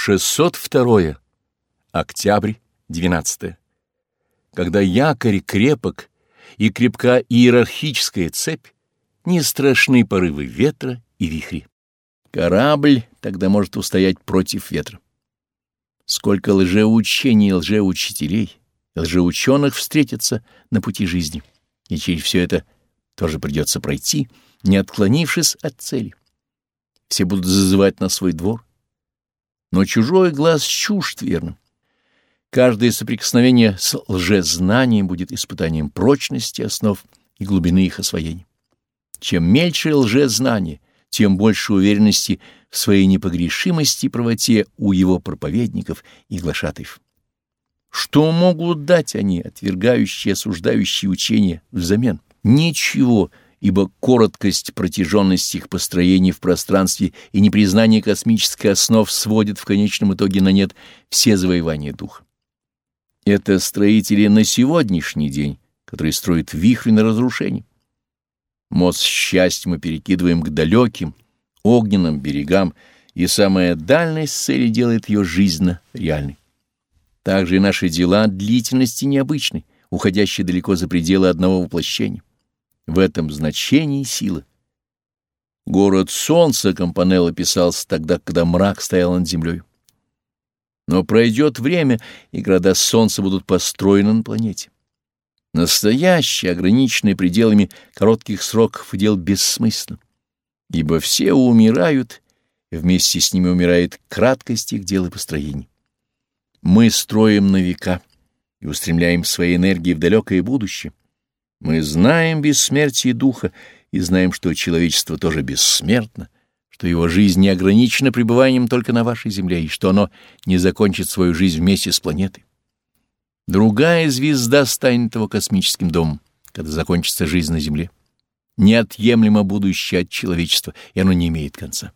602. Октябрь, 12. Когда якорь крепок и крепка иерархическая цепь, не страшны порывы ветра и вихри. Корабль тогда может устоять против ветра. Сколько лжеучений и лжеучителей, лжеученых встретится на пути жизни, и через все это тоже придется пройти, не отклонившись от цели. Все будут зазывать на свой двор, но чужой глаз чужд верным. Каждое соприкосновение с лжезнанием будет испытанием прочности основ и глубины их освоения. Чем мельче лжезнание, тем больше уверенности в своей непогрешимости и правоте у его проповедников и глашатаев. Что могут дать они, отвергающие осуждающие учения, взамен? Ничего, ибо короткость, протяженность их построений в пространстве и непризнание космической основ сводит в конечном итоге на нет все завоевания духа. Это строители на сегодняшний день, которые строят вихрь на разрушение. Мост счастья мы перекидываем к далеким, огненным берегам, и самая дальность цели делает ее жизненно реальной. Также и наши дела длительности необычны, уходящие далеко за пределы одного воплощения. В этом значении сила. Город солнца Компанелло писался тогда, когда мрак стоял над землей. Но пройдет время, и города солнца будут построены на планете. Настоящее, ограниченное пределами коротких сроков, дел бессмысленно, ибо все умирают, и вместе с ними умирает краткость их дел и построений. Мы строим на века и устремляем свои энергии в далекое будущее. Мы знаем бессмертие духа и знаем, что человечество тоже бессмертно, что его жизнь не ограничена пребыванием только на вашей земле и что оно не закончит свою жизнь вместе с планетой. Другая звезда станет его космическим домом, когда закончится жизнь на земле. Неотъемлемо будущее от человечества, и оно не имеет конца.